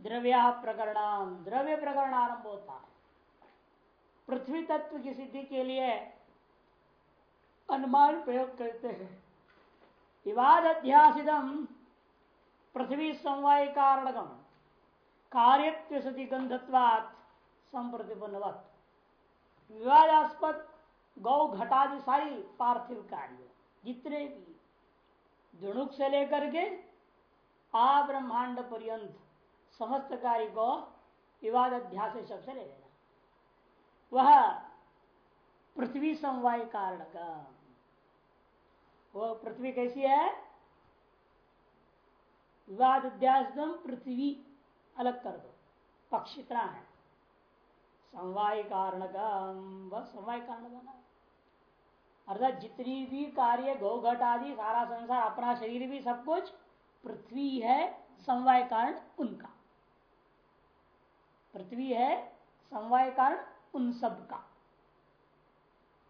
द्रव्या प्रकरण द्रव्य प्रकरण आरंभ होता है पृथ्वी तत्व की सिद्धि के लिए अनुमान प्रयोग करते हैं। विवाद अध्यासितम पृथ्वी समवाय कारणगम कार्यत्व सती गंधत्वात संप्रतिपन्नवत। विवादास्पद गौ घटादि सारी पार्थिव कार्य, जितने भी दुणुक से लेकर के आ ब्रह्मांड पर्यंत समस्त कार्य को विवाद अध्यास से ले लेना। वह पृथ्वी समवाय कारण का वो पृथ्वी कैसी है? विवाद अध्यास पृथ्वी अलग कर दो। पक्ष इतना है। समवाय कारण का वह समवाय कारण बना अर्थात जितनी भी कार्य घोघट आदि, सारा संसार, अपना शरीर भी सब कुछ पृथ्वी है, समवाय कारण उनका। पृथ्वी है, समवाय कारण उन सब का।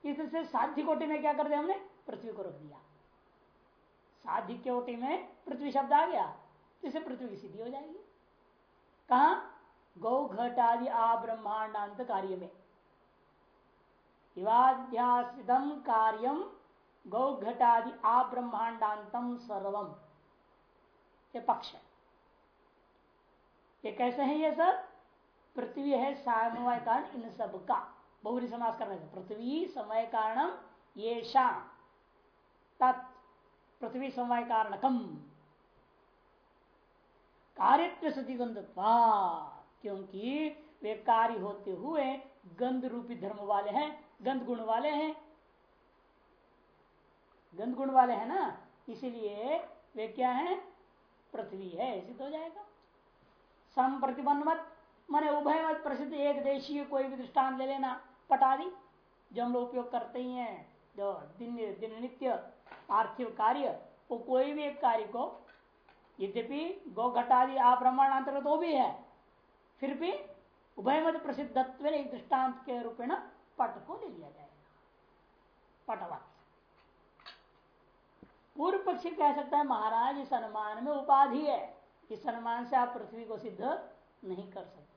इससे साध्य कोटि में क्या कर दिया हमने? पृथ्वी को रख दिया। साध्य कोटि में पृथ्वी शब्द आ गया इसे पृथ्वी की सिद्धि हो जाएगी। कहा? गौ घट आदि आ ब्रह्मांडांत कार्य में। विवाध्यासितम कार्यम गौ घटादि आ ब्रह्मांडांतम सर्वम। ये पक्ष है। ये कैसे है ये सब? पृथ्वी है समय कारण इन सब का। बहुरी समास करने से पृथ्वी समय कारणम ये शाम पृथ्वी समय कारणकम। कार्यत्व सती क्योंकि वे कार्य होते हुए गंध रूपी धर्म वाले हैं, गंध गुण वाले हैं। गंध गुण वाले हैं ना? इसीलिए वे क्या हैं? पृथ्वी है। सिद्ध हो जाएगा। सम प्रतिबंध माने उभय प्रसिद्ध एक देशीय कोई भी दृष्टान ले लेना। पटादी, जो हम लोग उपयोग करते ही हैं, जो दिन दिन नित्य पार्थिव कार्य, वो कोई भी एक कार्य को, यद्यपि गौ घटादि आप्रमाण अंतर्गत वो भी है, फिर भी उभय मत प्रसिद्ध एक दृष्टांत के रूप रूपेण पट को ले लिया जाएगा। पटवत। पूर्व पक्षी कह सकता है, महाराज, इस अनुमान में उपाधि है। इस अनुमान से आप पृथ्वी को सिद्ध नहीं कर सकते।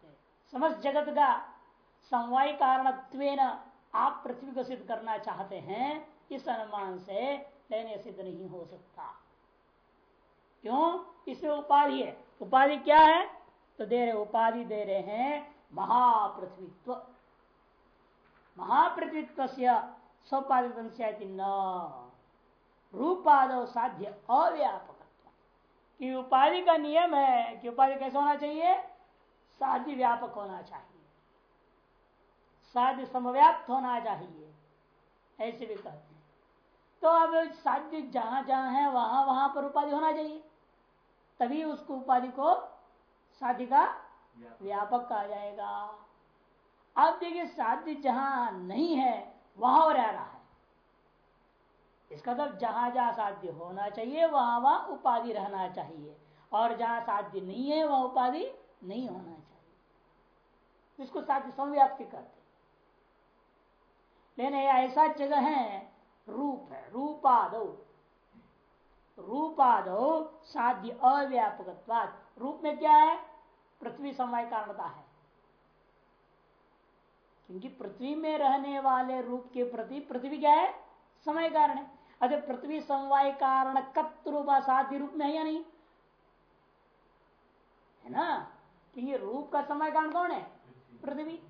समस्त जगत का समवाय कारण आप पृथ्वी को सिद्ध करना चाहते हैं, इस अनुमान से लेने सिद्ध नहीं हो सकता। क्यों? इसमें उपाधि है। उपाधि क्या है? तो दे रहे, उपाधि दे रहे हैं महापृथ्वीत्व। महापृथ्वीत्व से स्वपादित न। रूपाद साध्य अव्यापक कि उपाधि का नियम है कि उपाधि कैसे होना चाहिए? साध्य व्यापक होना चाहिए। साध्य समव्याप्त होना चाहिए, ऐसे भी कहते हैं। तो अब साध्य जहाँ जहाँ है, वहाँ वहाँ पर उपाधि होना चाहिए। तभी उसको उपाधि को साध्य का व्यापक कहा जाएगा। अब देखिए, साध्य जहाँ नहीं है, वहाँ रह रहा है। इसका मतलब जहाँ जहाँ साध्य होना चाहिए, वहाँ वहाँ उपाधि रहना चाहिए। और जहाँ साध्य नहीं है, वह उपाधि नहीं होना इसको साध्य संव्याप्ति करते लेकिन ऐसा जगह है, रूप है, रूपादो। रूपादो साध्य अव्यापक रूप में क्या है? पृथ्वी समय कारणता है। क्योंकि पृथ्वी में रहने वाले रूप के प्रति पृथ्वी क्या है? समय कारण है। अगर पृथ्वी समवाय कारण कत्रूप साध्य रूप में है या नहीं? है ना? क्योंकि रूप का समय कारण कौन है? पृथ्वी।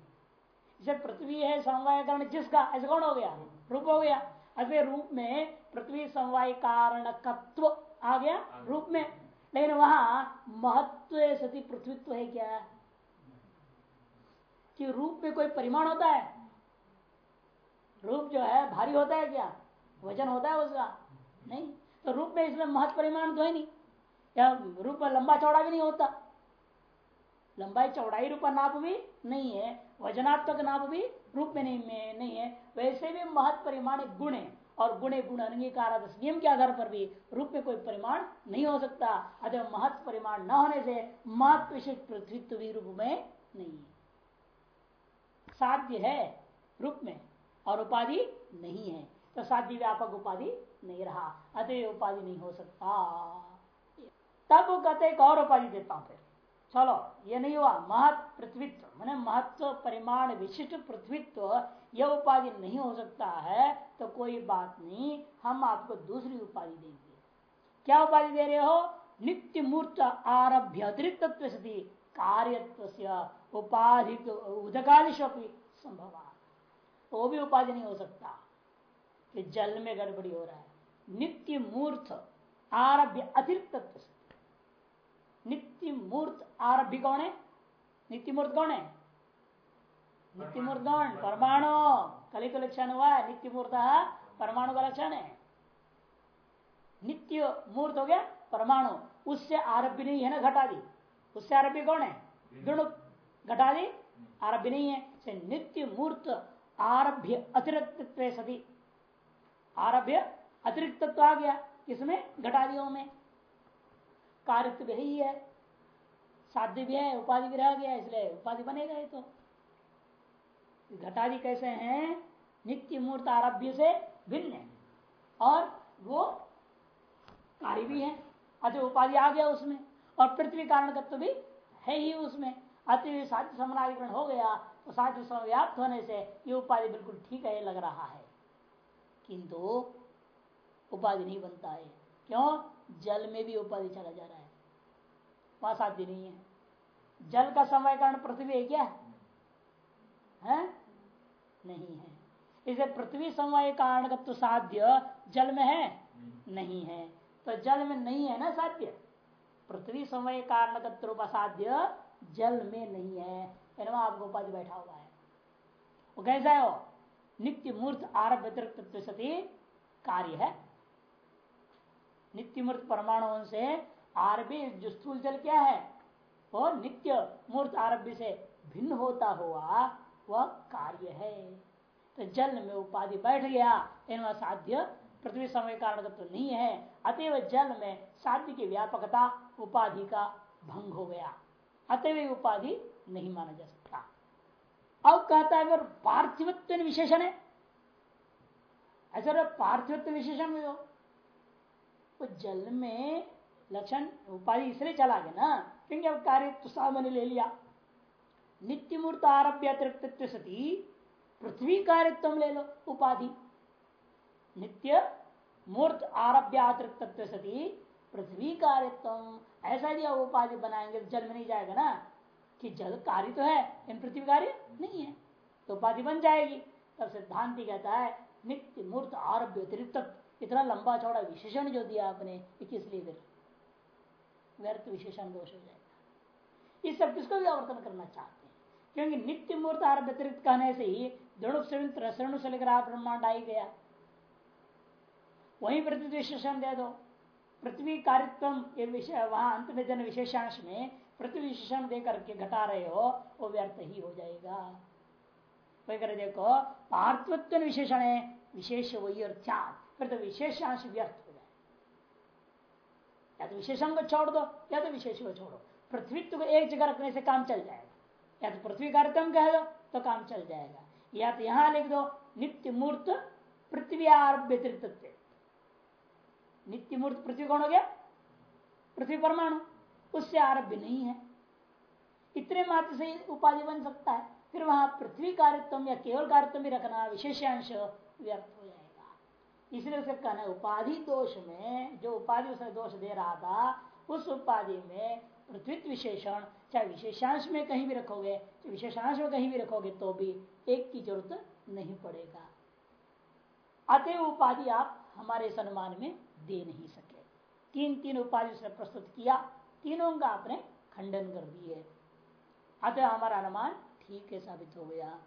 जब पृथ्वी है समवाय कारण, जिसका ऐसा कौन हो गया, रूप हो गया अगर रूप में पृथ्वी समवाय कारण कत्व आ गया रूप में। लेकिन वहाँ महत्व सती पृथ्वीत्व है क्या? कि रूप में कोई परिमाण होता है? रूप जो है, भारी होता है क्या? वज़न होता है उसका। नहीं तो रूप में इसमें महत्व परिमाण तो है नहीं। या रूप में लंबा चौड़ा भी नहीं होता। लंबाई चौड़ाई रूप नाप भी नहीं है, वजनात्मक नाप भी रूप में नहीं में नहीं है। वैसे भी महत्व परिमाण गुण है और गुणे गुण अंगीकार नियम के आधार पर भी रूप में कोई परिमाण नहीं हो सकता। अतः महत्व परिमाण न होने से महत्व विशेष पृथ्वीत्व भी रूप में नहीं है। साध्य है रूप में और उपाधि नहीं है। तो साध्य व्यापक उपाधि नहीं रहा। अतः उपाधि नहीं हो सकता। तब कहते एक और उपाधि देता हूँ फिर। चलो, ये नहीं हुआ। महत पृथ्वीत्व, मैंने महत्व, परिमाण विशिष्ट पृथ्वीत्व यह उपाधि नहीं हो सकता है तो कोई बात नहीं, हम आपको दूसरी उपाधि देंगे। क्या उपाधि दे रहे हो? नित्य मूर्त आरभ्य अतिरिक्त कार्यत्व उपाधि उदकादिशपि संभव तो भी उपाधि नहीं हो सकता, कि जल में गड़बड़ी हो रहा है। नित्य मूर्त आरभ्य अतिरिक्त नित्य मूर्त आरभ्य कौन है? नित्य मूर्त कौन है? नित्य मूर्त कौन? परमाणु। कली तो लक्षण हुआ है नित्य मूर्त परमाणु का लक्षण है। नित्य मूर्त हो गया परमाणु। उससे आरभ्य नहीं है ना घटा दी। उससे आरभ्य कौन है? घटा दी। आरभ्य नहीं है। से नित्य मूर्त आरभ्य अतिरिक्त सती। आरभ्य अतिरिक्त आ गया। किसमें? घटादियों में। कार्य भी ही है। साध्य भी है, उपाधि भी रह गया, इसलिए उपाधि बनेगा ही तो। घटादि कैसे हैं? नित्य मूर्त आरभ्य से भिन्न है। और वो कार्य भी है। अति उपाधि आ गया उसमें। और पृथ्वी कारण तत्व भी है ही उसमें। अति साध्य समाधिकरण हो गया तो साध्य व्याप्त होने से ये उपाधि बिल्कुल ठीक है लग रहा है। किंतु उपाधि नहीं बनता है। क्यों? जल में भी उपाधि चला जा रहा है। वहाँ साध्य नहीं है। जल का समय कारण पृथ्वी है क्या? है? नहीं है। इसे पृथ्वी समय कारण तो साध्य जल में है? नहीं है। तो जल में नहीं है ना साध्य? पृथ्वी समय कारण साध्य जल में नहीं है। आपको उपाधि बैठा हुआ है। वो कैसा है वो? नित्य मूर्त आरभ्य सती कार्य है। नित्य मूर्त परमाणुओं से आरभ्य जो स्थूल जल क्या है, वो नित्य मूर्त आरभ्य से भिन्न होता हुआ वह कार्य है। तो जल में उपाधि बैठ गया इनमें साध्य पृथ्वी समय कारण तो नहीं है। अतएव जल में साध्य की व्यापकता उपाधि का भंग हो गया। अतएव उपाधि नहीं माना जा सकता। अब कहता है, अगर पार्थिवत्व विशेषण है? ऐसा पार्थिवत्व विशेषण में हो। तो जल में लक्षण उपाधि इसलिए चला गया ना, क्योंकि अब कार्य तो सामान्य ले लिया। नित्य मूर्त आरभ्य अतिरिक्त सती, पृथ्वी कार्यत्व ले लो, उपाधि। नित्य मूर्त आरभ्य अतिरिक्त सती, पृथ्वी कार्यत्व ऐसा दिया उपाधि बनाएँगे तो जल में नहीं जाएगा ना, कि जल कार्य तो है इन पृथ्वी कार्य नहीं है तो उपाधि बन जाएगी। तब सिद्धांति कहता है नित्य मूर्त आरभ्य अतिरिक्त इतना लंबा चौड़ा विशेषण जो दिया आपने किस लिए फिर व्यर्थ विशेषण दोष हो जाएगा। इस सब किसको व्यावर्तन करना चाहते हैं? क्योंकि नित्य मूर्त आरभ्य अतिरिक्त कहने से ही दृढ़ से लेकर आप ब्रह्मांड आई गया। वही प्रति विशेषण दे दो। पृथ्वी कार्यत्व ये विषय वहाँ अंत में जन विशेषांश में पृथ्वी विशेषण दे करके घटा रहे हो, वो व्यर्थ ही हो जाएगा। वही कर देखो, पार्थवत्व विशेषण है, विशेष वही और त्याग फिर तो विशेषांश व्यर्थ हो जाए। या तो विशेषण को छोड़ दो, या तो विशेष को छोड़ो। पृथ्वीत्व को एक जगह रखने से काम चल जाएगा। या तो पृथ्वी कार्यक्रम कह दो तो काम चल जाएगा। या तो यहाँ लिख दो, नित्य मूर्त पृथ्वी व्यतिरिक्त नित्य मूर्त पृथ्वी कौन हो गया? पृथ्वी परमाणु। उससे आरभ्य नहीं है। इतने मात्र से उपाधि बन सकता है। फिर वहाँ पृथ्वी कार्यत्म या केवल कार्यत्म भी रखना, विशेषांश व्यर्थ हो जाएगा। इसलिए उसे कहना उपाधि दोष में, जो उपाधि उसने दोष दे रहा था, उस उपाधि में पृथ्वी विशेषण, चाहे विशेषांश में कहीं भी रखोगे विशेषांश में कहीं भी रखोगे तो भी एक की ज़रूरत नहीं पड़ेगा। अतः उपाधि आप हमारे सम्मान में दे नहीं सके। तीन तीन उपाधि उसने प्रस्तुत किया, तीनों का आपने खंडन कर दिए। अतः हमारा अनुमान ठीक है साबित हो गया।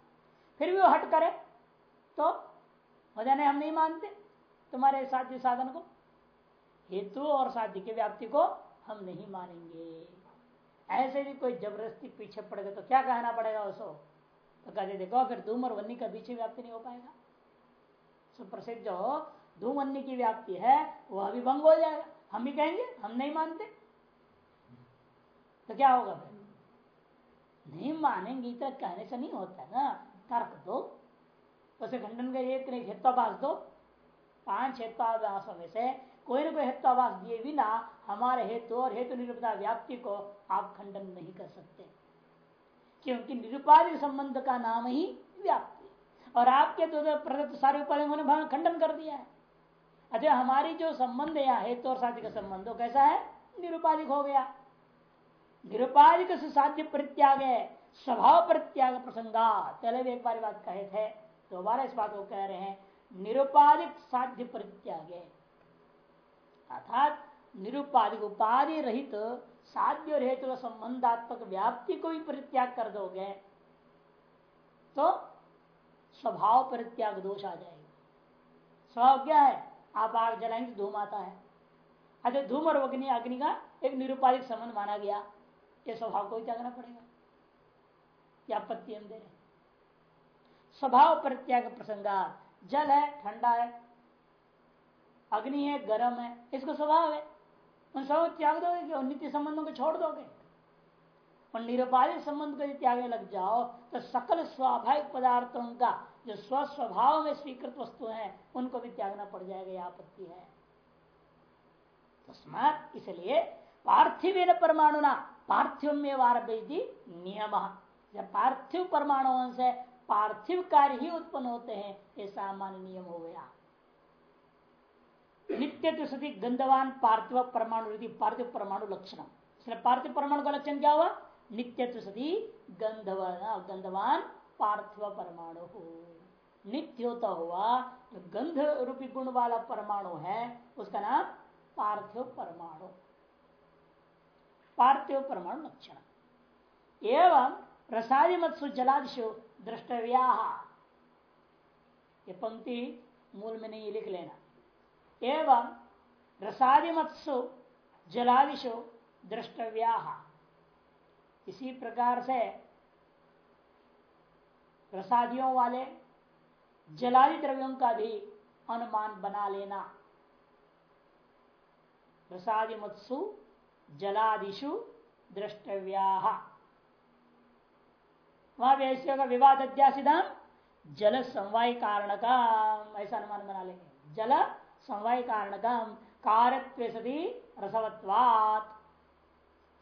फिर भी वो हट करे तो हो जाने हम नहीं मानते। तुम्हारे साध्य साधन को, हेतु और साध्य की व्याप्ति को हम नहीं मानेंगे। ऐसे भी कोई ज़बरदस्ती पीछे पड़ गए तो क्या कहना पड़ेगा उसको? तो कहते, देखो फिर धूम और वन्नी का पीछे व्याप्ति नहीं हो पाएगा सुप्रसिद्ध जो धूम वन्नी की व्याप्ति है, वह भी भंग हो जाएगा। हम भी कहेंगे, हम नहीं मानते। तो क्या होगा फिर? नहीं मानेंगे तो कहने से नहीं होता ना। तर्क दो। उसे खंडन का एक नहीं हेत्वाभास दो। पाँच हेत्वाभाषों में से, कोई ना कोई हेत्वाभास दिए बिना हमारे हेतु और हेतु निरूपता व्याप्ति को आप खंडन नहीं कर सकते। क्योंकि निरुपाधिक संबंध का नाम ही व्याप्ति और आपके तो प्रदत्त सारे उपाधि खंडन कर दिया है। अच्छा हमारी जो संबंध यहाँ हेतु और साध्य का संबंध कैसा है? निरुपाधिक हो गया। निरुपाधिक से साध्य परित्याग है, स्वभाव परित्याग प्रसंगा। पहले भी एक बार बात कहे थे, दोबारा इस बात को कह रहे हैं। निरुपाधिक साध्य परित्याग। अर्थात निरुपाधिक उपाधि रहित साध्य और हेतु संबंधात्मक व्याप्ति को भी परित्याग कर दोगे तो स्वभाव परित्याग दोष आ जाएगा। स्वभाव क्या है? आप आग जलाएँगे धूम आता है। अच्छा धूम और अग्नि अग्नि का एक निरुपाधिक संबंध माना गया। ये स्वभाव को ही त्यागना पड़ेगा। क्या आपत्ति हम दे रहे स्वभाव परित्याग प्रसंगा जल है, ठंडा है, अग्नि है, गर्म है, इसको स्वभाव है। उन सब त्याग दोगे क्या नित्य संबंधों को छोड़ दोगे? और निरुपाधिक संबंध को त्यागने लग जाओ तो सकल स्वाभाविक पदार्थों का जो स्वस्वभाव में स्वीकृत वस्तु है, उनको भी त्यागना पड़ जाएगा यह आपत्ति है। तस्मात इसलिए पार्थिव परमाणु ना पार्थिव में वार नियम। पार्थिव परमाणुओं से पार्थिव कार्य ही उत्पन्न होते हैं, ये सामान्य नियम हो गया। नित्य सती गंधवान पार्थिव परमाणु पार्थिव परमाणु लक्षण पार्थिव परमाणु का लक्षण क्या हुआ? नित्य सती गंधवान गंधवान पार्थिव परमाणु हो। नित्य होता हुआ जो गंध रूपी गुण वाला परमाणु है, उसका नाम पार्थिव परमाणु। पार्थिव परमाणु लक्षण। एवं प्रसादी मत्सु जलादिशु द्रष्टव्या। ये पंक्ति मूल में नहीं लिख लेना। एवं रसादि मत्सु जलादिशु द्रष्टव्या। इसी प्रकार से प्रसादियों वाले जलादि द्रव्यों का भी अनुमान बना लेना। प्रसादि मत्सु जलादिशु द्रष्टव्या। वहाँ वैश्य का विवाद अध्यासिदाम जल समवाय कारण का ऐसा अनुमान बना लेंगे। जल समवाय कारण का कारत्व सदी रसवत्वात।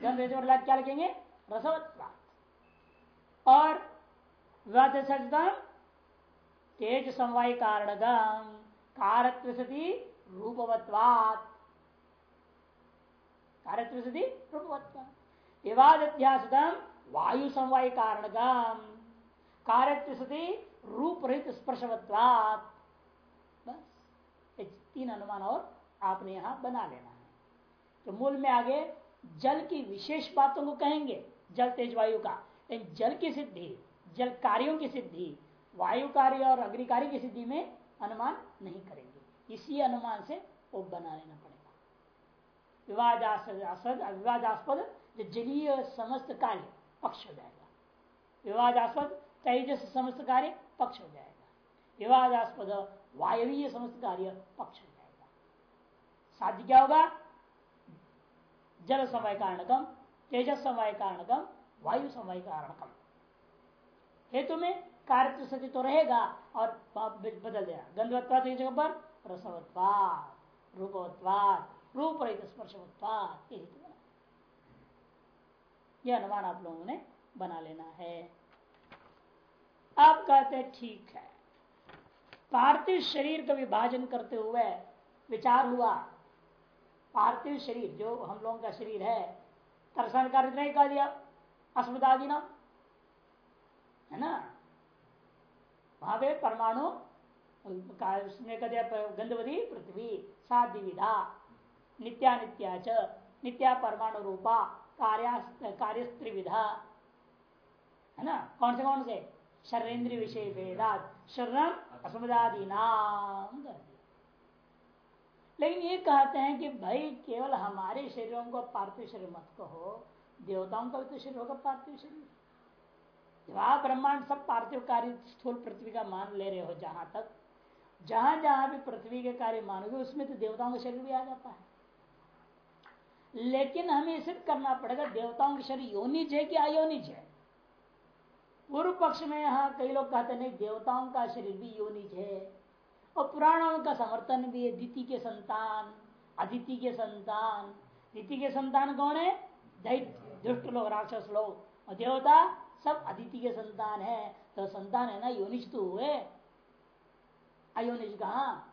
क्या लिखेंगे? रसवत्वात। और विवाद तेज समवाय कारण कारत्व सदी रूपवत्वात। कारत्व सदी रूपवत्वात। विवाद अध्यासिदम वायु समवाय कारण कार्य सती रूप रहित स्पर्शवत्वात। बस तीन अनुमान और आपने यहाँ बना लेना है। तो मूल में आगे जल की विशेष बातों को कहेंगे, जल तेज वायु का। लेकिन जल की सिद्धि, जल कार्यों की सिद्धि, वायु कार्य और अग्नि कार्य की सिद्धि में अनुमान नहीं करेंगे। इसी अनुमान से वो बना लेना पड़ेगा। विवादास्पद विवादास्पद जो जलीय समस्त कार्य पक्ष हो जाएगा। विवादास्पद तेजस समस्त कार्य पक्ष हो जाएगा। विवादास्पद वायवीय समस्त कार्य पक्ष हो जाएगा। साध्य क्या होगा? जल समय कारणकम, तेजस समय कारणकम, वायु समय कारणकम। हेतु में कार्य सती तो रहेगा और बदल देगा गंधवत्वाद की जगह पर रसवत्वाद, रूपवत्वाद रूप रहित स्पर्शवत्वाद यह अनुमान आप लोगों ने बना लेना है। आप कहते ठीक है। पार्थिव शरीर का विभाजन करते हुए विचार हुआ, पार्थिव शरीर जो हम लोगों का शरीर है, दर्शन कार्य नहीं कह दिया अस्मदादि नाम है ना? वहाँ पे परमाणु कह दिया गंधवती पृथ्वी साधि विधा नित्या नित्या च, नित्या परमाणु रूपा कार्य त्रिविधा है ना? कौन से कौन से? शरीर विषय भेदात। शरण असमदादि नाम लेकिन ये कहते हैं कि भाई, केवल हमारे शरीरों को पार्थिव शरीर मत कहो, देवताओं का भी तो शरीर होगा पार्थिव शरीर। जब आप ब्रह्मांड सब पार्थिव कार्य स्थूल पृथ्वी का मान ले रहे हो जहाँ तक जहाँ जहाँ भी पृथ्वी के कार्य मानोगे, उसमें तो देवताओं का शरीर भी आ जाता है। लेकिन हमें सिद्ध करना पड़ेगा, देवताओं के शरीर योनिज है कि अयोनिज है पूर्व पक्ष में यहाँ कई लोग कहते नहीं, देवताओं का शरीर भी योनिज है, और पुराणों का समर्थन भी है दिति के संतान अदिति के संतान। अदिति के संतान कौन है? दैत्य, दुष्ट लोग, राक्षस लोग, और देवता सब अदिति के संतान है। तो संतान है ना योनिज तो हुए। अयोनिज कहा?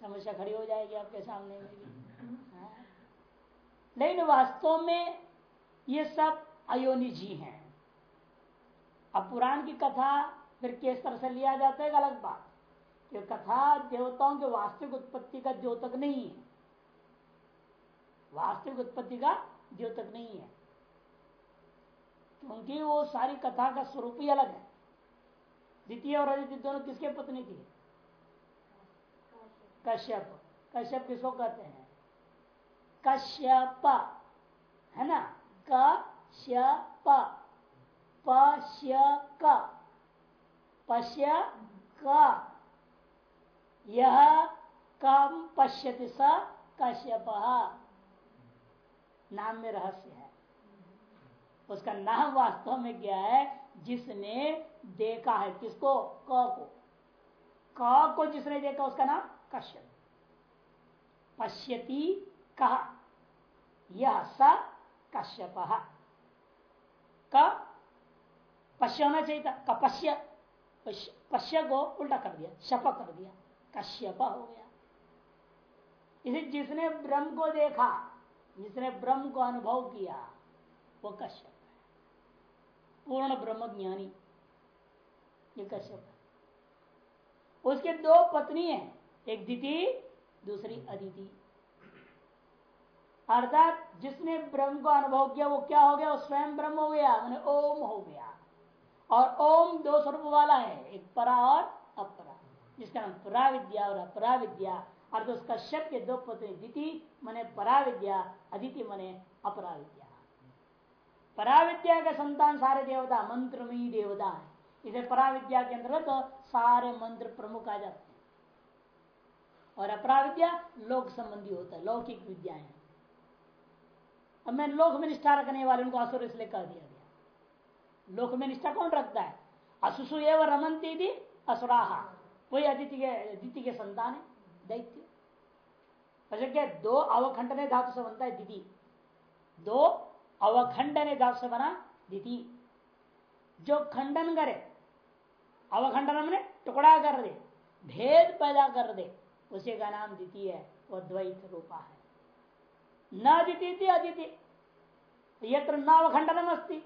समस्या खड़ी हो जाएगी आपके सामने। में भी हाँ। लेकिन वास्तव में ये सब अयोनिज ही। अब पुराण की कथा फिर किस तरह से लिया जाता है अलग बात। कि कथा देवताओं के वास्तविक उत्पत्ति का द्योतक नहीं है। वास्तविक उत्पत्ति का द्योतक नहीं है। क्योंकि वो सारी कथा का स्वरूप ही अलग है। द्वितीय और अदिति दोनों किसके पत्नी थी? कश्यप। कश्यप किसको कहते हैं? कश्यप। है ना? कश्यप। पश्य क पश्य का यह कम पश्यति स कश्यप। नाम में रहस्य है। उसका नाम वास्तव में क्या है? जिसने देखा है। किसको? क को। क को जिसने देखा, उसका नाम कश्यप। पश्यति कहा यह स कश्यप। क पश्य होना चाहिए था कपश्य पश्य को उल्टा कर दिया, शप कर दिया, कश्यप हो गया। इसे जिसने ब्रह्म को देखा, जिसने ब्रह्म को अनुभव किया, वो कश्यप है। पूर्ण ब्रह्म ज्ञानी ये कश्यप है। उसके दो पत्नी है, एक दिति दूसरी अदिति। अर्थात जिसने ब्रह्म को अनुभव किया, वो क्या हो गया? वो स्वयं ब्रह्म हो गया मैंने ओम हो गया। और ओम दो स्वरूप वाला है, एक परा और अपरा, जिसका नाम परा विद्या और अपरा विद्या अर्थ उस कश्यप के दो पत्नी दिति मने परा विद्या अदिति मने अपरा विद्या परा विद्या के संतान सारे देवता मंत्र में देवता है। इसे परा विद्या के अंतर्गत तो सारे मंत्र प्रमुख आ जाते हैं। और अपरा विद्या लोक संबंधी होता है, लौकिक विद्या है अब मैं लोक में निष्ठा रखने वाले उनको असुर इसलिए कह दिया गया। लोक में निष्ठा कौन रखता है? असुसु एवं रमनती थी असुराहा वही अदिति के अदिति के संतान है? दैत्य। अच्छा क्या दो अवखंडने धातु से बनता है? दीदी दो अवखंडने धातु से बना दीदी जो खंडन करे, अवखंडन में टुकड़ा कर दे, भेद पैदा कर दे, उसी का नाम द्वितीय है, वो द्वैत रूपा है। न अदिति अदिति यत्र न अवखंडनम अस्ति।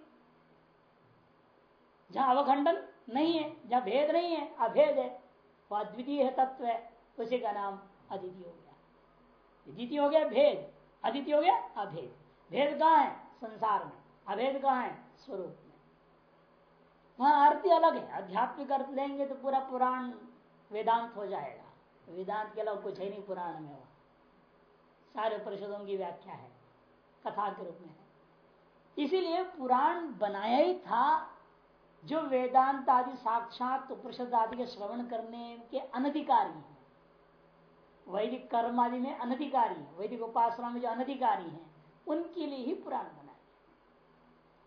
जहाँ अवखंडन नहीं है, जहाँ भेद नहीं है, अभेद है, वह अद्वितीय है तत्व है, उसी का नाम अदिति हो गया। द्वितीय हो गया भेद, अदिति हो गया अभेद। भेद कहाँ है? संसार में। अभेद कहाँ है? स्वरूप में। वहाँ अर्थ अलग है। आध्यात्मिक अर्थ लेंगे तो पूरा पुराण वेदांत हो जाएगा। वेदांत के अलावा कुछ है नहीं पुराण में सारे परिषदों की व्याख्या है, कथा के रूप में है। इसीलिए पुराण बनाया ही था, जो वेदांत आदि साक्षात उपनिषद आदि के श्रवण करने के अनधिकारी हैं। वैदिक कर्म आदि में अनधिकारी वैदिक उपासना में जो अनधिकारी हैं, उनके लिए ही पुराण बनाए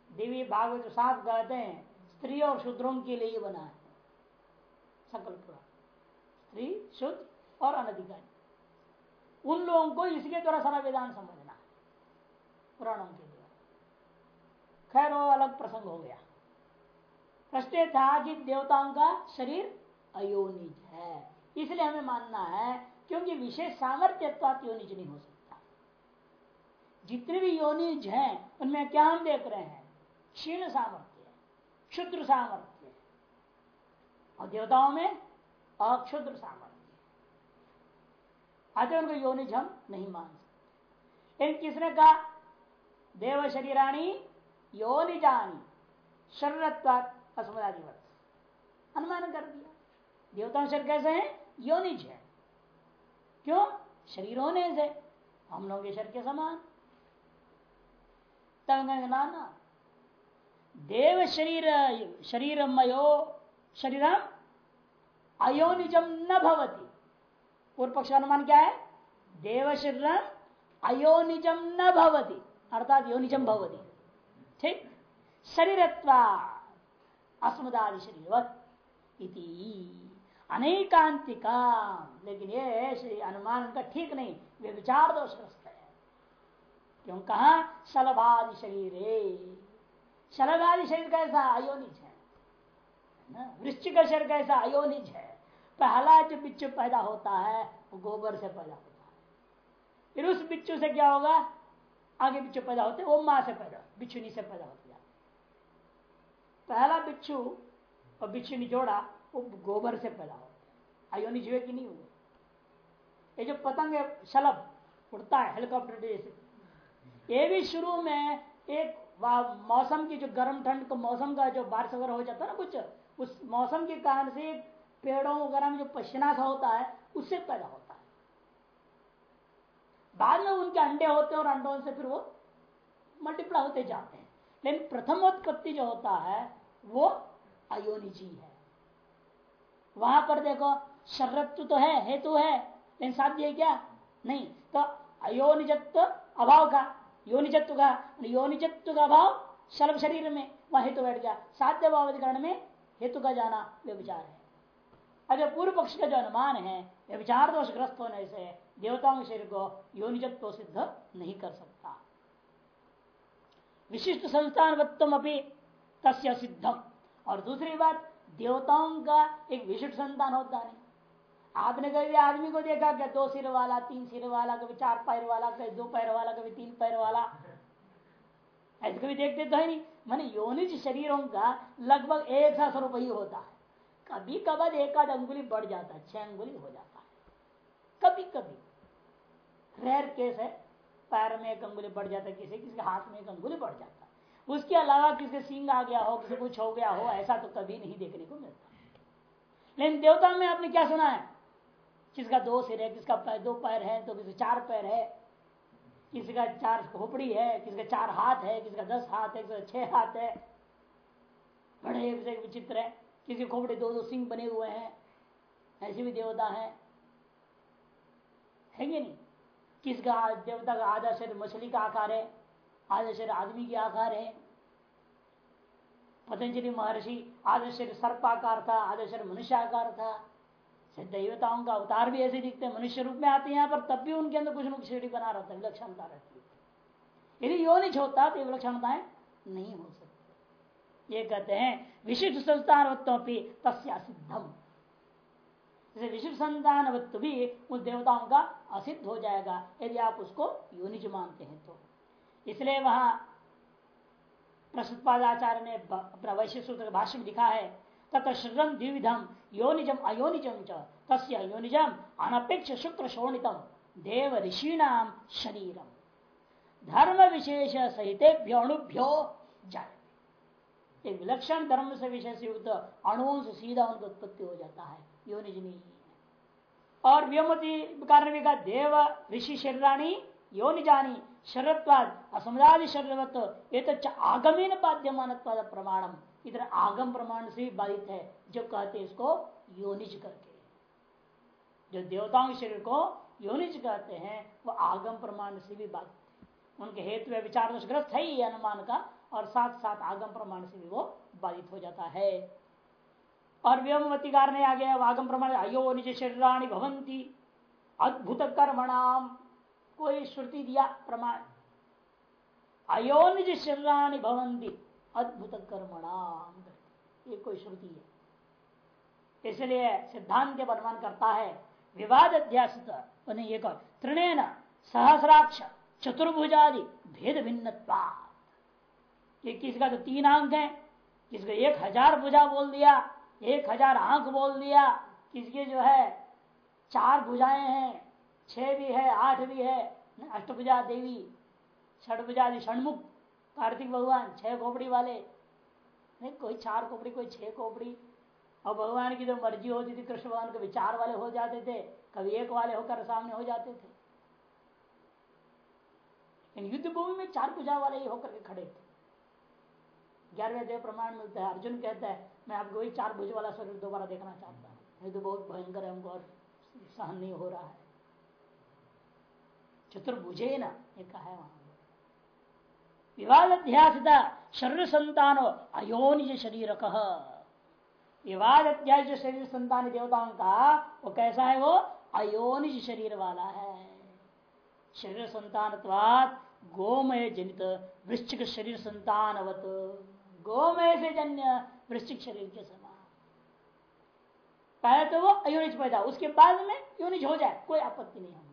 देवी भागवत साफ़ कहते हैं, स्त्री और शूद्रों के लिए ही बना है सकल पुराण स्त्री शुद्ध और अनधिकारी। उन लोगों को इसके द्वारा सारा वेदांत समझना। पुराणों के द्वारा खैर, वो अलग प्रसंग हो गया। प्रश्न था कि देवताओं का शरीर अयोनिज है। इसलिए हमें मानना है, क्योंकि विशेष सामर्थ्य योनिज नहीं हो सकता। जितने भी योनिज हैं, उनमें क्या हम देख रहे हैं? क्षीण सामर्थ्य क्षुद्र सामर्थ्य और देवताओं में अक्षुद्र सामर्थ्य अतः उनको योनिज हम नहीं मान सकते। किसने कहा? देव शरीराणी, योनिजानी, शरीरत्वात असमदादिवत अनुमान कर दिया। देवताओं शरीर कैसे हैं? योनिज है। क्यों? शरीर होने से। हम लोग के शरीर के समान। तब नाना देव शरीर शरीर मयो शरीरम अयोनिजम न भवती। पूर्व पक्ष अनुमान क्या है? देव शरीर अयोनिजम न भवती। अर्थात योनिजम भवती। ठीक? शरीरत्वा अस्मदादि शरीर अनेकांतिका लेकिन ये अनुमान का ठीक नहीं, वे विचार दोष है। क्यों कहा? शलभादि शरीर शलभादि शरीर कैसा? अयोनिज है। वृश्चिक शरीर कैसा? अयोनिज है। पहला जो बिच्छू पैदा होता है, वो गोबर से पैदा होता है। फिर उस बिच्छू से क्या होगा? आगे बिच्छू पैदा होते वो माँ से पैदा, बिच्छुनी से पैदा होती है। पहला बिच्छू और बिच्छुनी जोड़ा, वो गोबर से पैदा होता है। अयोनिज हुए कि नहीं हुए? ये जो पतंग है, शलभ, उड़ता है हेलीकॉप्टर जैसे। ये भी शुरू में एक मौसम की जो गर्म ठंड का मौसम का जो बारिश वगैरह हो जाता है ना कुछ, उस मौसम के कारण से पेड़ों वगैरह में जो पसीना सा होता है, उससे पैदा होता है। बाद में उनके अंडे होते हैं और अंडों से फिर वो मल्टीप्लाई होते जाते हैं। लेकिन प्रथमोत्पत्ति जो होता है, वो अयोनिजी है। वहाँ पर देखो शरत्व तो है, हेतु है, लेकिन साध्य है क्या? नहीं तो अयोनिजत्व अभाव का, योनिजत्व का योनिजत्व का अभाव शर्व शरीर में, वह हेतु बैठ गया। साध्य भाव अधिकरण में हेतु का जाना वे विचार है। अगर पूर्व पक्ष का जो अनुमान है विचार दोष ग्रस्त होने से देवताओं के शरीर को योनिजत्व सिद्ध नहीं कर सकता। विशिष्ट संस्थान तस्य सिद्धम। और दूसरी बात, देवताओं का एक विशिष्ट संतान होता नहीं। आपने कभी आदमी को देखा क्या, दो सिर वाला, तीन सिर वाला, कभी चार पैर वाला, कभी दो पैर वाला, कभी तीन पैर वाला? ऐसे कभी देखते तो है नहीं। मैंने योनिज शरीरों का लगभग एक सा स्वरूप ही होता है। कभी कभार एक आध अंगुली बढ़ जाता है, छह अंगुली हो जाता है। कभी कभी रेयर केस है, पैर में एक अंगुली बढ़ जाता है, किसी किसी हाथ में एक अंगुली बढ़ जाता है। उसके अलावा किसी सींग आ गया हो, किसी कुछ हो गया हो, ऐसा तो कभी नहीं देखने को मिलता। लेकिन देवता में आपने क्या सुना है? किसका दो सिर है, किसका पैर, दो पैर है तो किसी चार पैर है। किसी का चार खोपड़ी है किसका चार हाथ है किसका दस हाथ है किसका छह हाथ है। बड़े विचित्र है। किसी खोपड़े दो दो सिंह बने हुए हैं, ऐसे भी देवता है। है नहीं? किसका देवता का आधा शरीर मछली का आकार है आधा शरीर आदमी के आकार है। पतंजलि महर्षि आधा शरीर सर्प आकार था आधा शरीर मनुष्य आकार था। देवताओं का अवतार भी ऐसे दिखते हैं, मनुष्य रूप में आते हैं यहाँ पर, तब भी उनके अंदर कुछ न कुछ बना रहता है, विलक्षणता रहती है। यदि योनिच होता तो विलक्षणताएँ नहीं हो सकती ये कहते हैं, विशिष्ट संस्थानवत्वी तस्या सिद्धम। विशिष्ट संतानवत्व भी उन देवताओं का असिद्ध हो जाएगा, यदि आप उसको योनिज मानते हैं तो। इसलिए वहाँ प्रसुपादाचार्य ने अपना सूत्र का भाष्य लिखा है तथा श्रम द्विविधम, योनिजम अयोनिजम च, तस्य योनिजम अनपेक्ष शुक्र शोणितम, देव ऋषिणाम शरीरम। धर्म विशेष सहितेभ्यो अणुभ्यो जाए विलक्षण धर्म से विशेष युक्त अणुओं से सीधा उनकी उत्पत्ति हो जाता है। योनिज नहीं और व्योमति कारण भी कहा देव ऋषि शरीराणी, योनिजानी, शरत्वाद असमदादि शरीरवत्व ये तो आगमीन बाध्यमान प्रमाणम। इधर आगम प्रमाण से भी बाधित है, जो कहते इसको योनिज करके। जो देवताओं के शरीर को योनिज कहते हैं, वो आगम प्रमाण से भी बाधित उनके हेतु विचार दोषग्रस्त है ही अनुमान का। और साथ साथ आगम प्रमाण से भी वो बाधित हो जाता है। और व्योमवती कारण आ गया आगम प्रमाण अयोनिज शरीराणी भवंती अद्भुत कर्मणाम, कोई श्रुति दिया प्रमाण। अयोनिज शरीराणी भवंती अद्भुत कर्मणाम ये कोई श्रुति है। इसलिए सिद्धांत के अनुमान करता है, विवाद अध्यास एक तृणेन सहस्राक्ष, चतुर्भुजादि, भेद भिन्न किसका तो तीन आँख है? किसको एक हज़ार भुजा बोल दिया? एक हज़ार आँख बोल दिया? किसके जो है? चार भुजाएँ हैं। छह भी है, आठ भी है। अष्टभुजा देवी, षडभुजा षणमुख, कार्तिक भगवान, छह खोपड़ी वाले। नहीं, कोई चार खोपड़ी, कोई छह खोपड़ी। और भगवान की जो मर्ज़ी होती थी, कृष्ण भगवान कभी चार वाले हो जाते थे, कभी एक वाले होकर सामने हो जाते थे। युद्ध भूमि में चार पूजा वाले ही होकर के खड़े थे। ग्यारहवें देव प्रमाण मिलता है। अर्जुन कहता है, मैं आपको वही चार भुज वाला शरीर दोबारा देखना चाहता हूँ। ये तो बहुत भयंकर है, हमको और सहन नहीं हो रहा है। चतुर्भुजे ना, ये कहा है वहाँ विवाद अध्यास शरीर संतान अयोनिज शरीर कह विवाद अध्याय जो शरीर संतान देवताओं का, वो कैसा है वो? अयोनिज शरीर वाला है। शरीर संतान गोमय जनित वृश्चिक शरीर संतानवत गोमय से जन्य वृश्चिक शरीर के समान पहले तो वो अयोनिज पैदा उसके बाद में योनिज हो जाए, कोई आपत्ति नहीं होगा।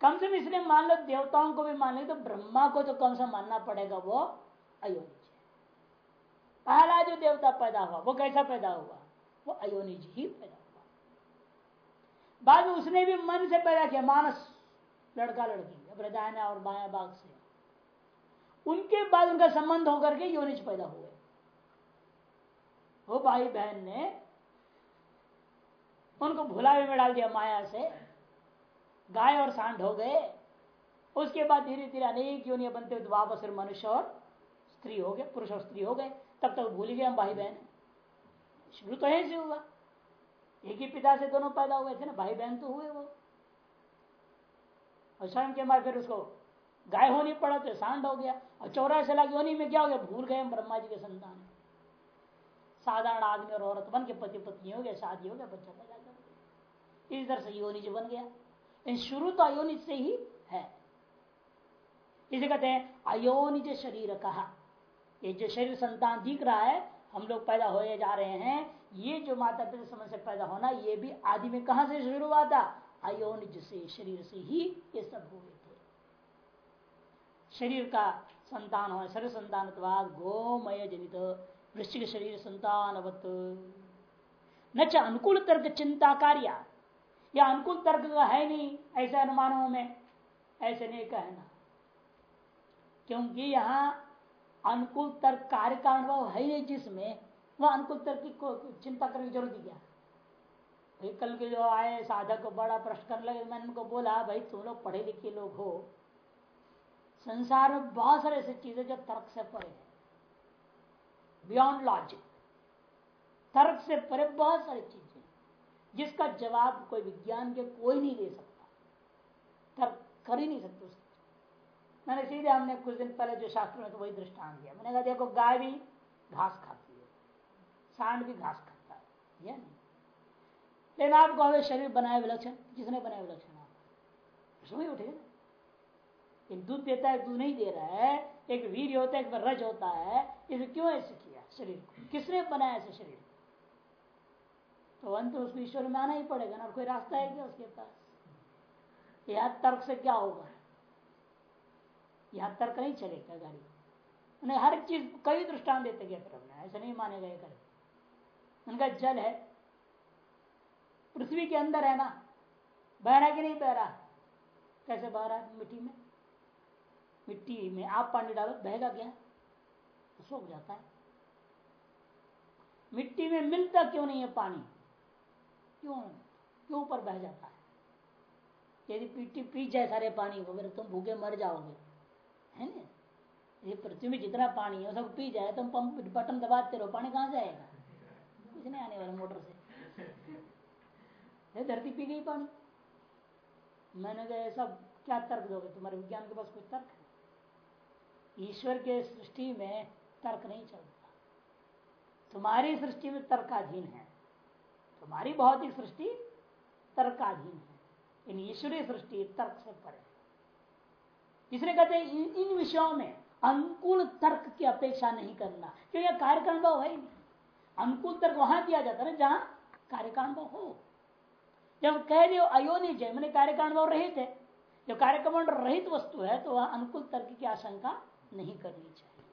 कम से कम इसलिए मान लो, देवताओं को भी मान लो तो ब्रह्मा को तो कम से मानना पड़ेगा, वो अयोनिज पहला जो देवता पैदा हुआ, वो कैसा पैदा हुआ? वो अयोनिज ही पैदा हुआ। बाद में उसने भी मन से पैदा किया, मानस लड़का लड़की अपने और बाया बाग से। उनके बाद उनका संबंध होकर के योनिज पैदा हुए वो भाई बहन ने उनको भुलावे में डाल दिया माया से। गाय और सांड हो गए। उसके बाद धीरे धीरे अनेक योनिया बनते हुए वापस मनुष्य और स्त्री हो गए, पुरुष और स्त्री हो गए। तब तक भूल गए हम भाई बहन शुरू तो ऐसे हुआ। एक ही पिता से दोनों पैदा हुए थे ना भाई बहन तो हुए वो। और स्वयं के बाद फिर उसको गाय होनी पड़ा तो सांड हो गया। और चौरासी लाख योनि में क्या हो गया? भूल गए ब्रह्मा जी के संतान। साधारण आदमी और औरत बन के पति पत्नी हो गया शादी हो गया, बच्चा पैदा कर इस तरह से योनि योनिज बन गया। शुरू तो अयोनिज से ही है। इसे कहते हैं अयोनिज शरीर कहा। ये जो शरीर संतान दिख रहा है, हम लोग पैदा होए जा रहे हैं, ये जो माता पिता समय से पैदा होना, ये भी आदि में कहा से शुरू हुआ था? अयोनिज से, शरीर से ही ये सब हुए थे शरीर का संतान हो, शरीर संतान गोमय जनित, वृश्चिक शरीर संतानवत। न च अनुकूल तर्क चिंता कार्य, या अनुकूल तर्क का है नहीं, ऐसे अनुमानों में, ऐसे नहीं कहना। क्योंकि यहाँ अनुकूल तर्क कार्य का अनुभव है नहीं जिसमें, वह अनुकूल तर्क की चिंता करने की ज़रूरत क्या? भाई कल के जो आए साधक को बड़ा प्रश्न करने लगे, मैंने उनको बोला, भाई तुम लोग पढ़े लिखे लोग हो संसार में बहुत सारे ऐसी चीज़ें जो तर्क से परे है। बियॉन्ड लॉजिक तर्क से परे बहुत सारी चीज़ें जिसका जवाब कोई विज्ञान के कोई नहीं दे सकता। तर्क कर ही नहीं सकते उसका। मैंने सीधे हमने कुछ दिन पहले जो शास्त्र में तो वही दृष्टान दिया। मैंने कहा, देखो, गाय भी घास खाती है, सांड भी घास खाता है, या नहीं। लेकिन आपको हमें शरीर बनाए विलक्षण किसने बनाए विलक्षण आप समझ उठे। एक दूध देता है, दूध नहीं दे रहा है, एक वीर होता है, एक रज होता है, इसे क्यों ऐसे किया? शरीर को। किसने बनाया ऐसे शरीर को? तो अंत उसको ईश्वर में आना ही पड़ेगा ना कोई रास्ता है क्या उसके पास? यह तर्क से क्या होगा? यहाँ तर्क नहीं चलेगा गाड़ी। उन्हें हर चीज़, कई दृष्टान देते गए फिर ऐसे नहीं मानेगा ये करे उनका जल है। पृथ्वी के अंदर है ना बह रहा कि नहीं बह रहा? कैसे बह रहा मिट्टी में। मिट्टी में आप पानी डालो, बहेगा क्या? सूख जाता है। मिट्टी में मिलता क्यों नहीं है पानी? क्यों? क्यों ऊपर बह जाता है? यदि मिट्टी पी जाए सारे पानी को, फिर तुम भूखे मर जाओगे। है ना? ये पृथ्वी में जितना पानी है, सब पी जाए तो पंप बटन दबाते रहो, पानी कहाँ से आएगा? कुछ नहीं आने वाला मोटर से। धरती पी गई पानी। मैंने कहा सब क्या तर्क दोगे? तुम्हारे विज्ञान के पास कुछ तर्क है? ईश्वर के सृष्टि में तर्क नहीं चलता। तुम्हारी सृष्टि में तर्काधीन है। तुम्हारी भौतिक सृष्टि तर्काधीन है। इन ईश्वरीय सृष्टि तर्क से परे इसलिए कहते हैं इन, इन विषयों में अनुकूल तर्क की अपेक्षा नहीं करना। क्योंकि कार्यक्रम भाव है अनुकूल तर्क वहाँ दिया जाता है जहाँ कार्यकारण भाव हो। जब कह दियो अयोनि जय मैंने कार्यकारण भाव रहित है। जो कार्यक्रम रहित वस्तु है तो वह अनुकूल तर्क की आशंका नहीं करनी चाहिए।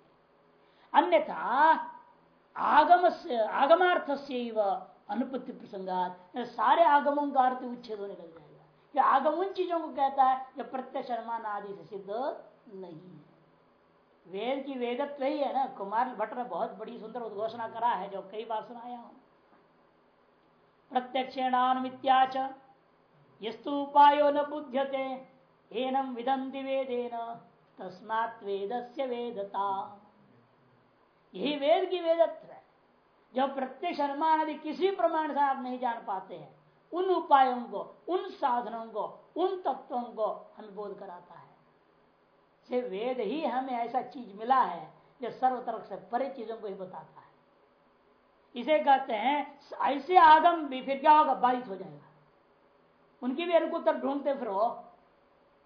अन्यथा आगम से आगमार्थ से अनुपत्ति प्रसंगात सारे आगमों का अर्थ उच्छेद होने लग जाए कि आगम उन चीज़ों को कहता है जो प्रत्यक्ष अनुमान आदि से सिद्ध नहीं है। वेद की वेदत्व ही है ना। कुमार भट्ट ने बहुत बड़ी सुंदर उद्घोषणा करा है, जो कई बार सुनाया हूँ। प्रत्यक्षेणानुमित्याच यस्तु उपायो न बुध्यते, एनम विदंति वेदेन। तस्मात् वेद से वेदता। यही वेद की वेदत्व है। जो प्रत्यक्ष अनुमान आदि किसी प्रमाण से आप नहीं जान पाते हैं, उन उपायों को, उन साधनों को, उन तत्वों को हमें बोध कराता है। से वेद ही हमें ऐसा चीज़ मिला है जो सर्व तरफ़ से परे चीज़ों को ही बताता है। इसे कहते हैं, ऐसे आगम भी फिर क्या होगा बाधित हो जाएगा। उनकी भी अनुकूल ढूंढते फिर हो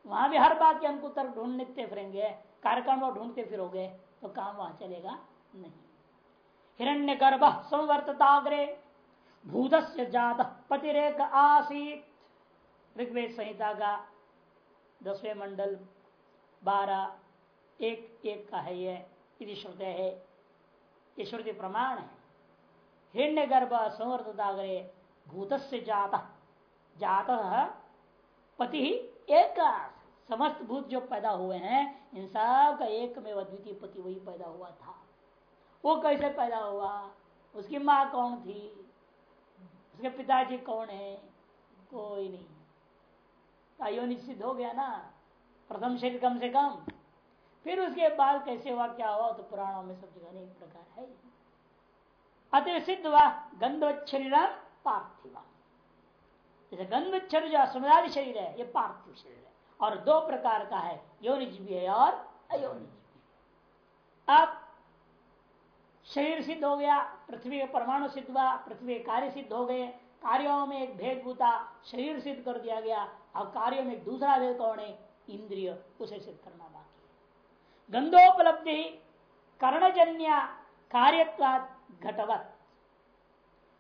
वहाँ भी हर बात के हमको ढूंढते फिरेंगे, कार्यक्रम को ढूंढते फिरोगे तो काम वहाँ चलेगा नहीं। हिरण्य गर्भ संवर्तताग्रे भूत जात पतिरेक आसीत। ऋग्वेद संहिता का दसवें मंडल, बारह, एक एक का है ये यदि श्रुत है। ये श्रुति प्रमाण है। हिरण्य गर्भ संवर्तताग्रे भूत जात जात पति एक समस्त भूत जो पैदा हुए हैं, इन सब का एक में अद्वितीय पति वही पैदा हुआ था। वो कैसे पैदा हुआ? उसकी माँ कौन थी? उसके पिताजी कौन है? कोई नहीं। आयो निश्चित हो गया ना? प्रथम शरीर कम से कम। फिर उसके बाद कैसे हुआ? क्या हुआ? तो पुराणों में सब जगह अनेक प्रकार है। अति सिद्ध हुआ गंधोच्छरीर पार्थिवा। जैसे गंधोच्छर जो समुदाय शरीर है, ये पार्थिव शरीर है। और दो प्रकार का है योनिज भी है और अयोनिज भी अब शरीर सिद्ध हो गया, पृथ्वी परमाणु सिद्ध हुआ, पृथ्वी के कार्य सिद्ध हो गए, कार्यों में एक भेद भूता शरीर सिद्ध कर दिया गया और कार्यों में दूसरा भेद कौन है? इंद्रिय, उसे सिद्ध करना बाकी गंधोपलब्धि, कर्णजन्य कार्यत्वाद घटवत।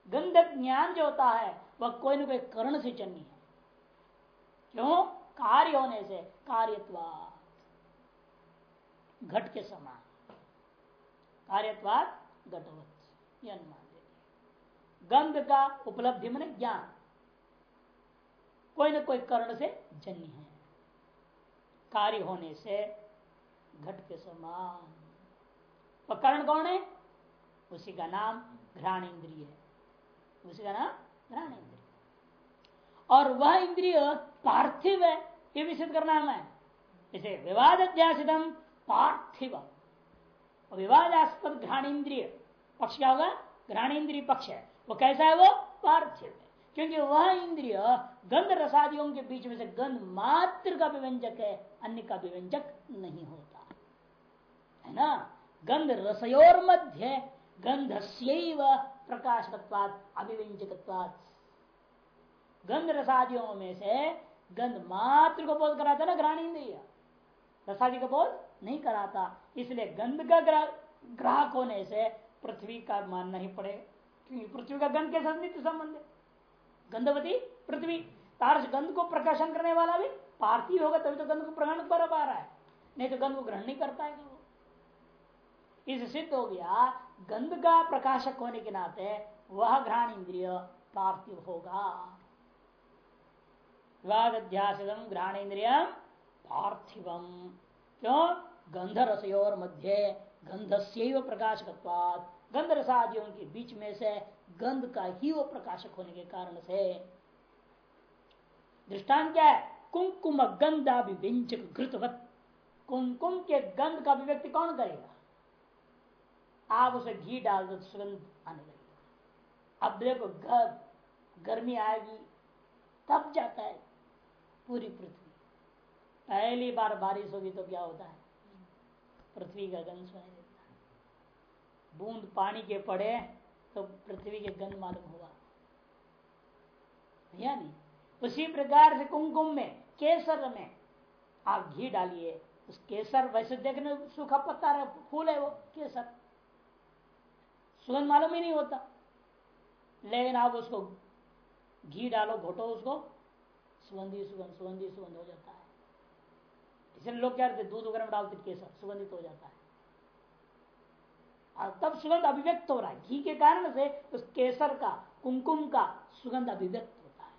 गंध ज्ञान जो होता है, वह कोई न कोई कर्ण से जन्य है। क्यों? कार्य होने से कार्यत्वाद घट के समान। कार्यत्वाद घटवत अनुमान गंध का उपलब्धि मन ज्ञान। कोई ना कोई कर्ण से जन्य है। कार्य होने से घट के समान। वह कर्ण कौन है? उसी का नाम घ्राण इंद्रिय है। उसी का नाम घ्राण इंद्रिय और वह इंद्रिय पार्थिव है, ये भी सिद्ध करना है जैसे विवाद अध्यासितम पार्थिव। विवादास्पद घ्राणेन्द्रिय। पक्ष क्या होगा? घ्राणेन्द्रिय पक्ष है। वो कैसा है वो? पार्थिव है। क्योंकि वह इंद्रिय गंध रसादियों के बीच में से गंध मात्र का विव्यंजक है, अन्य का विव्यंजक नहीं होता। है ना? गंध रसयोर मध्य गंध प्रकाशकत्वाद अभिव्यंजकत्वाद गंध रसादियों में से गंध मात्र को बोध कराता ना घ्राण इंद्रिय रसादि का बोध नहीं कराता। इसलिए गंध का ग्राहक होने से पृथ्वी का मानना ही पड़ेगा क्योंकि पृथ्वी का गंध के संबंध है? गंधवती पृथ्वी। तारस गंध को प्रकाशन करने वाला भी पार्थिव होगा, तभी तो गंध को प्रहण कर पा रहा है। नहीं तो गंध को ग्रहण नहीं कर पाएगा वो। इस सिद्ध हो गया, गंध का प्रकाशक होने के नाते वह घ्राण इंद्रिय पार्थिव होगा। विवाद अध्यास घ्राण इंद्रिय पार्थिवम। क्यों गंध रसोर मध्य गंध से प्रकाशकत्वाद गंध के बीच में से गंध का ही वो प्रकाशक होने के कारण से। दृष्टांत क्या है? कुंकुम गंधाभिव्यंजक घृतवत। कुमकुम के गंध का अभिव्यक्ति कौन करेगा? आप उसे घी डाल दो, सुगंध आने लगेगा। अब देखो गर्मी आएगी, तब जाता है। पूरी पृथ्वी। पहली बार बारिश होगी तो क्या होता है? पृथ्वी का गंध सुनाई देता है। बूंद पानी के पड़े तो पृथ्वी के गंध मालूम होगा। या नहीं? उसी प्रकार से कुमकुम में, केसर में, आप घी डालिए, उस केसर वैसे देखने सूखा पत्ता फूल है वो, केसर। सुगंध मालूम ही नहीं होता। लेकिन आप उसको घी डालो, घोटो उसको सुगंधी, सुगंध सुगंधी, सुगंध हो जाता है। इसलिए लोग क्या करते दूध वगैरह में डालते केसर, सुगंधित हो जाता है। और तब सुगंध अभिव्यक्त हो रहा है। घी के कारण से उस केसर का, कुमकुम का सुगंध अभिव्यक्त होता है।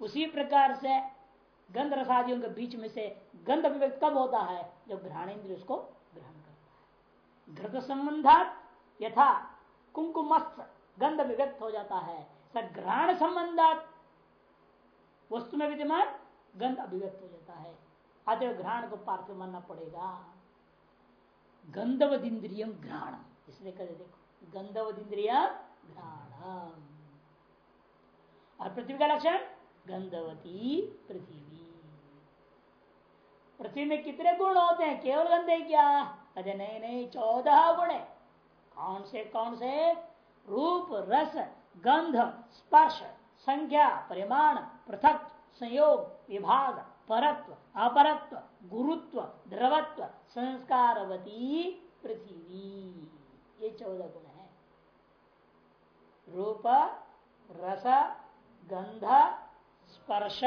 उसी प्रकार से गंध रसादियों के बीच में से गंध अभिव्यक्त कब होता है? जब घ्राणेन्द्र उसको ग्रहण करता है। घृत संबंधात यथा कुंकुमस्थ गंध अभिव्यक्त हो जाता है। घ्राण संबंधात वस्तु में विद्यमान गंध अभिव्यक्त हो जाता है। अतः घ्राण को पार्थिव मानना पड़ेगा। गंधवद इंद्रियम घ्राण इसलिए कहते देखो गंधवद इंद्रिय घ्राण और पृथ्वी का लक्षण? गंधवती पृथ्वी। पृथ्वी में कितने गुण होते हैं? केवल गंधे क्या? अरे नहीं नहीं, चौदह गुण है। कौन से कौन से? रूप, रस, गंध, स्पर्श। संख्या परिमाण, पृथक, संयोग, विभाग, परत्व, अपरत्व, गुरुत्व, द्रवत्व, संस्कारवती, पृथ्वी। ये चौदह गुण है। रूप, रस, गंध, स्पर्श,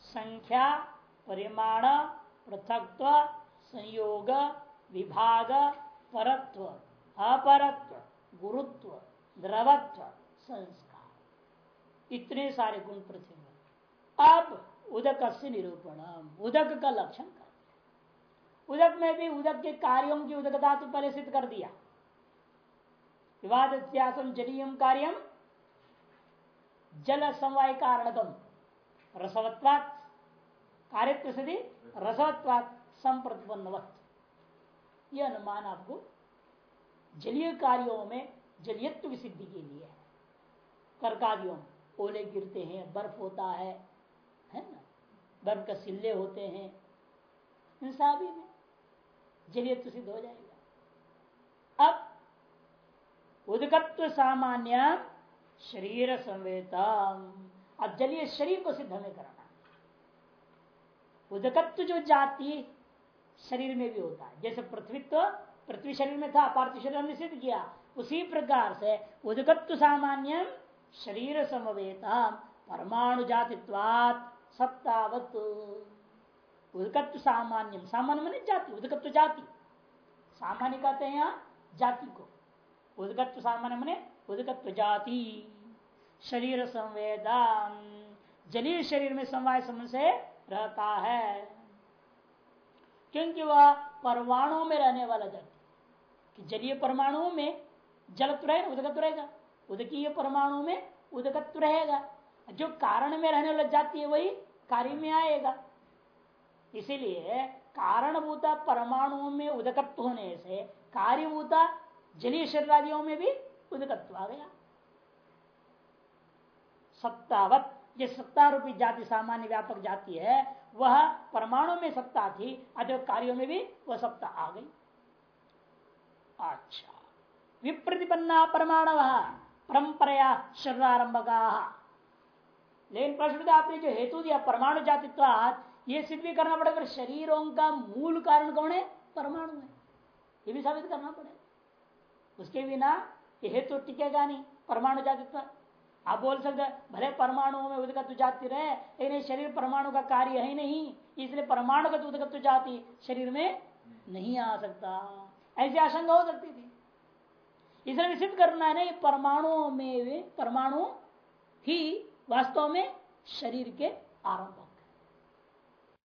संख्या, परिमाण पृथक्व संयोग, विभाग, परत्व, अपरत्व, गुरुत्व, द्रवत्व, संस्कार। इतने सारे गुण पृथ्वी में। अब उदक से निरूपण उदक का लक्षण कर उदक में भी उदक के कार्यों की उदकता तो पहले सिद्ध कर दिया। विवाद जलीय कार्यम जल समवाय कारणकम रसवत्वात कार्यत्व सिद्धि रसवत्वात संप्रतिपन्नवत यह अनुमान आपको जलीय कार्यों में जलीयत्व की सिद्धि के लिए है। कर्कादियों ओले गिरते हैं, बर्फ़ होता है है ना? बर्फ़ का सिल्ले होते हैं, इन सभी में जलीयत्व सिद्ध हो जाएगा। अब उदकत्व सामान्य शरीर संवेता अब जलीय शरीर को सिद्ध हमें कराना उदकत्व जो जाति शरीर में भी होता है, जैसे पृथ्वीत्व पृथ्वी शरीर में था, पार्थिव शरीर हमने सिद्ध किया। उसी प्रकार से उदकत्व सामान्य शरीर समवेता परमाणु जातित्वात सत्तावत उदकत्व सामान्य सामान्य मैंने जाति उदकत्व जाति सामान्य कहते हैं यहाँ जाति को। उदकत्व सामान्य मैंने उदकत्व जाति शरीर संवेदा जलीय शरीर में समवाय समझ से रहता है। क्योंकि वह परमाणुओं में रहने वाला जाति। कि जलीय परमाणुओं में जलत्व रहेगा, उदकत्व रहेगा। उदकीय परमाणु में उदकत्व रहेगा। जो कारण में रहने वाला जाती है वही कार्य में आएगा। इसीलिए कारणभूता परमाणुओं में उदकत्व होने से कार्यभूता जलीय शरीरादियों में भी उदकत्व आ गया। सत्तावत जिस सत्ता रूपी जाति सामान्य व्यापक जाति है, वह परमाणु में सत्ता थी, अतः कार्यों में भी वह सत्ता आ गई। अच्छा। विप्रतिपन्ना परमाणु परंपरा शरीरारंभ का लेकिन प्रश्न आपने जो हेतु दिया परमाणु जातित्व ये सिद्ध भी करना पड़ेगा शरीरों का मूल कारण कौन है? परमाणु है। ये भी साबित करना पड़ेगा उसके बिना ये हेतु टिकेगा नहीं परमाणु जातित्व आप बोल सकते भले परमाणुओं में उदगत जाति रहे, लेकिन शरीर परमाणु का कार्य है नहीं, इसलिए परमाणुगत उदगत जाति शरीर में नहीं आ सकता। ऐसी आशंका हो सकती थी। इसलिए सिद्ध करना है ना परमाणुओं में परमाणु ही वास्तव में शरीर के आरंभ